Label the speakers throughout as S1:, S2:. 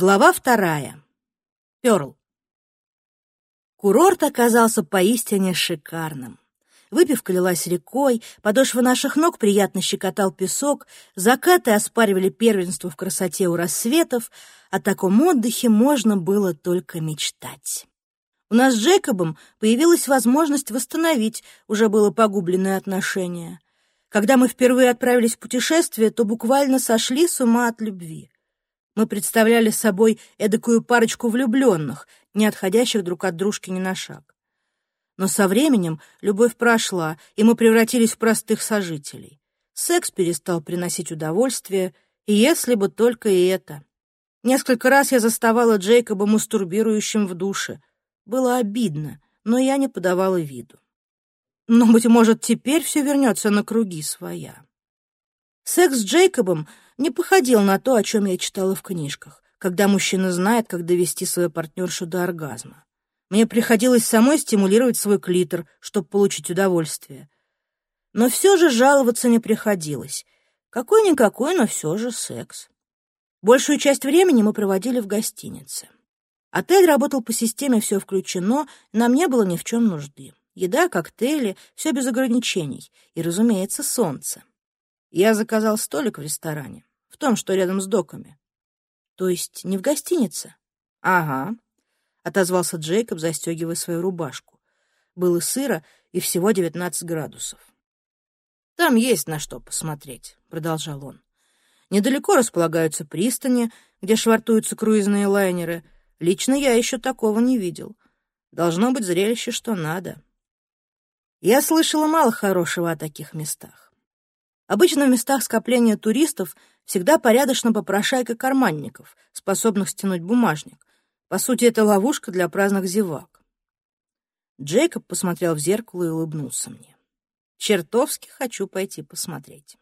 S1: Глава вторая. Пёрл. Курорт оказался поистине шикарным. Выпивка лилась рекой, подошвы наших ног приятно щекотал песок, закаты оспаривали первенство в красоте у рассветов, о таком отдыхе можно было только мечтать. У нас с Джейкобом появилась возможность восстановить уже было погубленные отношения. Когда мы впервые отправились в путешествие, то буквально сошли с ума от любви. Мы представляли собой эдакую парочку влюбленных, не отходящих друг от дружки ни на шаг. Но со временем любовь прошла, и мы превратились в простых сожителей. Секс перестал приносить удовольствие, и если бы только и это. Несколько раз я заставала Джейкоба мастурбирующим в душе. Было обидно, но я не подавала виду. Но, быть может, теперь все вернется на круги своя. Секс с Джейкобом не походил на то, о чем я читала в книжках, когда мужчина знает, как довести свою партнершу до оргазма. Мне приходилось самой стимулировать свой клитор, чтобы получить удовольствие. Но все же жаловаться не приходилось. Какой-никакой, но все же секс. Большую часть времени мы проводили в гостинице. Отель работал по системе «все включено», нам не было ни в чем нужды. Еда, коктейли, все без ограничений. И, разумеется, солнце. Я заказал столик в ресторане в том, что рядом с доками. То есть не в гостинице? Ага, отозвался Джейкоб, застегивая свою рубашку. Было сыро и всего девятнадцать градусов. Там есть на что посмотреть, продолжал он. Недалеко располагаются пристани, где швартуются круизные лайнеры. Лично я еще такого не видел. Должно быть зрелище, что надо. Я слышала мало хорошего о таких местах. Обычно в местах скопления туристов всегда порядочно попрошайка карманников, способных стянуть бумажник. По сути, это ловушка для праздных зевак. Джейкоб посмотрел в зеркало и улыбнулся мне. Чертовски хочу пойти посмотреть.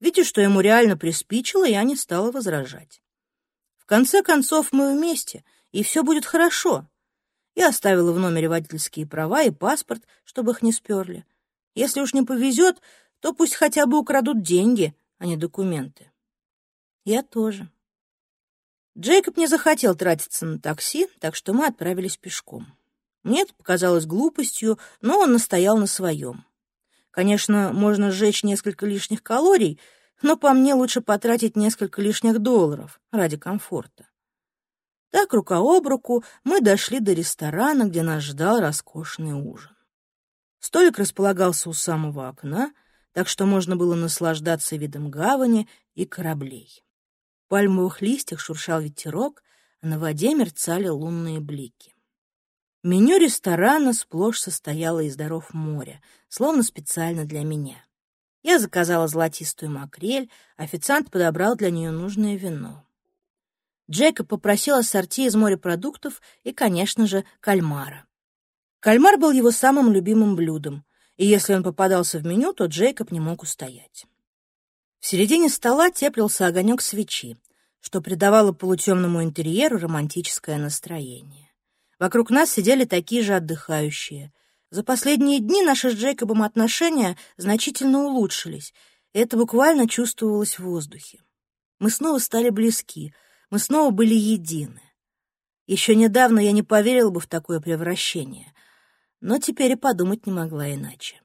S1: Видя, что ему реально приспичило, я не стала возражать. В конце концов, мы вместе, и все будет хорошо. Я оставила в номере водительские права и паспорт, чтобы их не сперли. Если уж не повезет, то пусть хотя бы украдут деньги, а не документы. Я тоже. Джейкоб не захотел тратиться на такси, так что мы отправились пешком. Мне это показалось глупостью, но он настоял на своем. Конечно, можно сжечь несколько лишних калорий, но по мне лучше потратить несколько лишних долларов ради комфорта. Так, рука об руку, мы дошли до ресторана, где нас ждал роскошный ужин. Столик располагался у самого окна, так что можно было наслаждаться видом гавани и кораблей. В пальмовых листьях шуршал ветерок, а на воде мерцали лунные блики. Меню ресторана сплошь состояло из даров моря, словно специально для меня. Я заказала золотистую макрель, официант подобрал для нее нужное вино. Джейкоб попросил ассорти из морепродуктов и, конечно же, кальмара. Кальмар был его самым любимым блюдом, и если он попадался в меню, то Джейкоб не мог устоять. В середине стола теплился огонек свечи, что придавало полутемному интерьеру романтическое настроение. Вокруг нас сидели такие же отдыхающие. За последние дни наши с Джейкобом отношения значительно улучшились, и это буквально чувствовалось в воздухе. Мы снова стали близки, мы снова были едины. Еще недавно я не поверила бы в такое превращение — но теперь и подумать не могла иначе.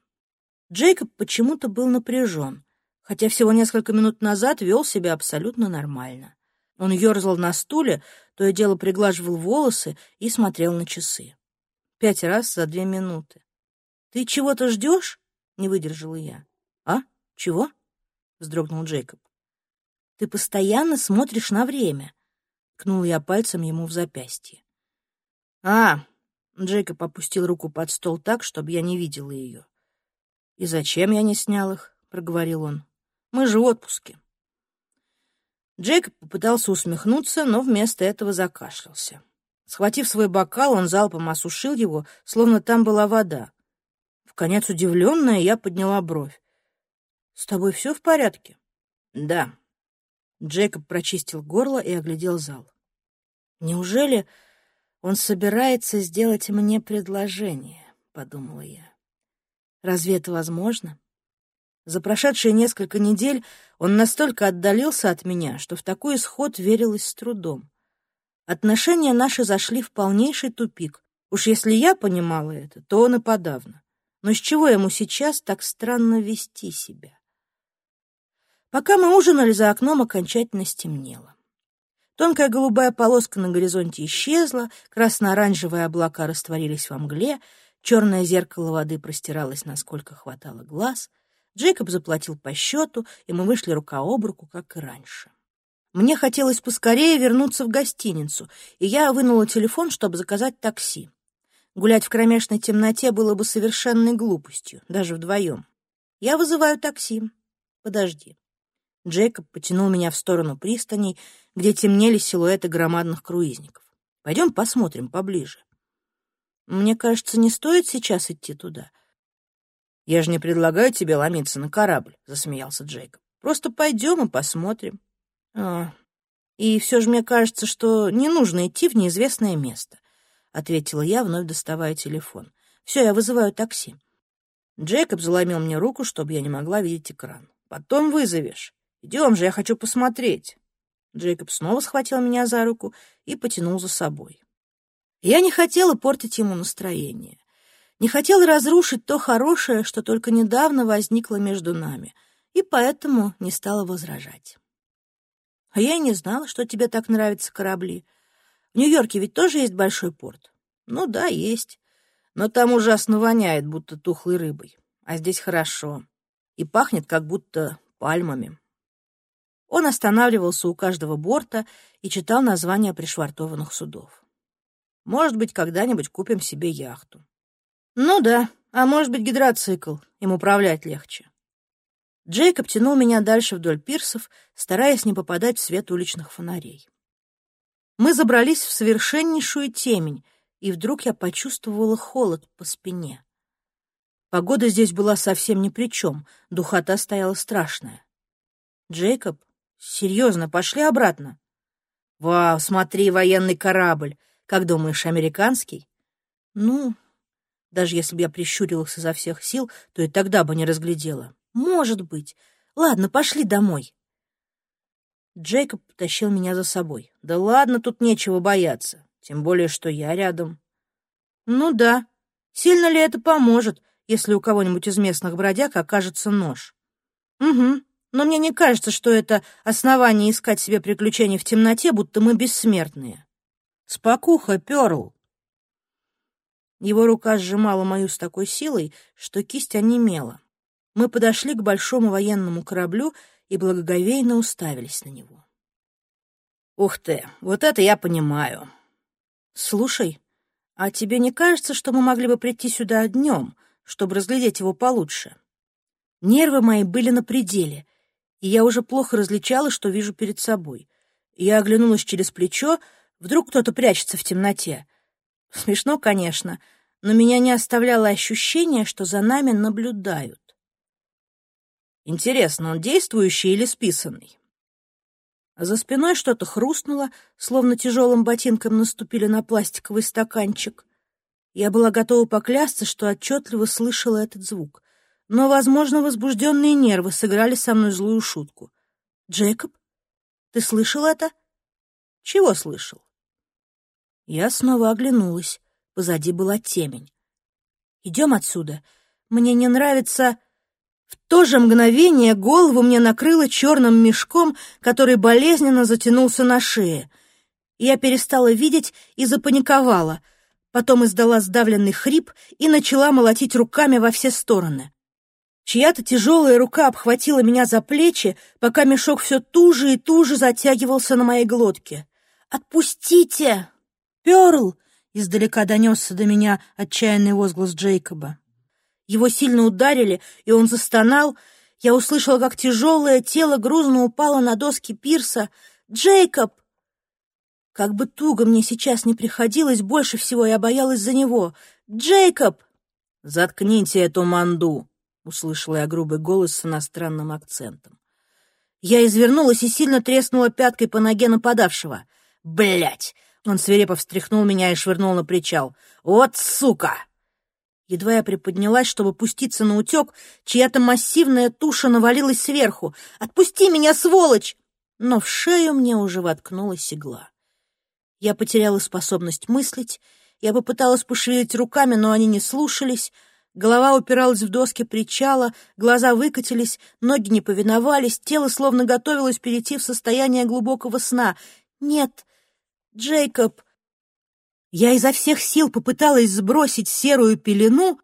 S1: Джейкоб почему-то был напряжен, хотя всего несколько минут назад вел себя абсолютно нормально. Он ерзал на стуле, то и дело приглаживал волосы и смотрел на часы. Пять раз за две минуты. «Ты чего-то ждешь?» — не выдержала я. «А? Чего?» — вздрогнул Джейкоб. «Ты постоянно смотришь на время», — ткнул я пальцем ему в запястье. «А, Джейкоб опустил руку под стол так, чтобы я не видела ее. «И зачем я не снял их?» — проговорил он. «Мы же в отпуске». Джейкоб попытался усмехнуться, но вместо этого закашлялся. Схватив свой бокал, он залпом осушил его, словно там была вода. В конец удивленная, я подняла бровь. «С тобой все в порядке?» «Да». Джейкоб прочистил горло и оглядел зал. «Неужели он собирается сделать мне предложение, подумала я. Разве это возможно? За прошедшие несколько недель он настолько отдалился от меня, что в такой исход верилось с трудом. Отношения наши зашли в полнейший тупик. Уж если я понимала это, то он и подавно. Но с чего ему сейчас так странно вести себя? Пока мы ужинали, за окном окончательно стемнело. Тонкая голубая полоска на горизонте исчезла, красно-оранжевые облака растворились во мгле, черное зеркало воды простиралось, насколько хватало глаз. Джейкоб заплатил по счету, и мы вышли рука об руку, как и раньше. Мне хотелось поскорее вернуться в гостиницу, и я вынула телефон, чтобы заказать такси. Гулять в кромешной темноте было бы совершенной глупостью, даже вдвоем. Я вызываю такси. Подожди. Джейкоб потянул меня в сторону пристаней, где темнели силуэты громадных круизников. Пойдем посмотрим поближе. Мне кажется, не стоит сейчас идти туда. Я же не предлагаю тебе ломиться на корабль, засмеялся Джейкоб. Просто пойдем и посмотрим. А, и все же мне кажется, что не нужно идти в неизвестное место, ответила я, вновь доставая телефон. Все, я вызываю такси. Джейкоб заломил мне руку, чтобы я не могла видеть экран. Потом вызовешь. Идем же, я хочу посмотреть. Джейкоб снова схватил меня за руку и потянул за собой. Я не хотела портить ему настроение. Не хотела разрушить то хорошее, что только недавно возникло между нами, и поэтому не стала возражать. А я и не знала, что тебе так нравятся корабли. В Нью-Йорке ведь тоже есть большой порт. Ну да, есть. Но там ужасно воняет, будто тухлой рыбой. А здесь хорошо. И пахнет, как будто пальмами. Он останавливался у каждого борта и читал названия пришвартованных судов. Может быть, когда-нибудь купим себе яхту. Ну да, а может быть, гидроцикл. Им управлять легче. Джейкоб тянул меня дальше вдоль пирсов, стараясь не попадать в свет уличных фонарей. Мы забрались в совершеннейшую темень, и вдруг я почувствовала холод по спине. Погода здесь была совсем ни при чем, духота стояла страшная. Джейкоб Серьезно, пошли обратно. Вау, смотри, военный корабль. Как думаешь, американский? Ну, даже если бы я прищурилась изо всех сил, то и тогда бы не разглядела. Может быть. Ладно, пошли домой. Джейкоб потащил меня за собой. Да ладно, тут нечего бояться. Тем более, что я рядом. Ну да. Сильно ли это поможет, если у кого-нибудь из местных бродяг окажется нож? Угу но мне не кажется, что это основание искать себе приключений в темноте, будто мы бессмертные. Спокуха, Пёрл!» Его рука сжимала мою с такой силой, что кисть онемела. Мы подошли к большому военному кораблю и благоговейно уставились на него. «Ух ты, вот это я понимаю!» «Слушай, а тебе не кажется, что мы могли бы прийти сюда днем, чтобы разглядеть его получше?» Нервы мои были на пределе — и я уже плохо различала, что вижу перед собой. Я оглянулась через плечо, вдруг кто-то прячется в темноте. Смешно, конечно, но меня не оставляло ощущение, что за нами наблюдают. Интересно, он действующий или списанный? За спиной что-то хрустнуло, словно тяжелым ботинком наступили на пластиковый стаканчик. Я была готова поклясться, что отчетливо слышала этот звук но, возможно, возбужденные нервы сыграли со мной злую шутку. «Джейкоб, ты слышал это?» «Чего слышал?» Я снова оглянулась. Позади была темень. «Идем отсюда. Мне не нравится...» В то же мгновение голову мне накрыло черным мешком, который болезненно затянулся на шее. Я перестала видеть и запаниковала. Потом издала сдавленный хрип и начала молотить руками во все стороны. Чья-то тяжелая рука обхватила меня за плечи, пока мешок все туже и туже затягивался на моей глотке. «Отпустите!» «Перл!» — издалека донесся до меня отчаянный возглас Джейкоба. Его сильно ударили, и он застонал. Я услышала, как тяжелое тело грузно упало на доски пирса. «Джейкоб!» Как бы туго мне сейчас не приходилось, больше всего я боялась за него. «Джейкоб!» «Заткните эту манду!» Услышала я грубый голос с иностранным акцентом. Я извернулась и сильно треснула пяткой по ноге нападавшего. Блять! Он свирепо встряхнул меня и швырнул на причал. «Вот сука!» Едва я приподнялась, чтобы пуститься на утек, чья-то массивная туша навалилась сверху. «Отпусти меня, сволочь!» Но в шею мне уже воткнулась игла. Я потеряла способность мыслить, я попыталась пошевелить руками, но они не слушались, голова упиралась в доски причала, глаза выкатились, ноги не повиновались, тело словно готовилось перейти в состояние глубокого сна. «Нет, Джейкоб!» Я изо всех сил попыталась сбросить серую пелену,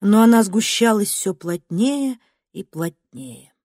S1: но она сгущалась все плотнее и плотнее.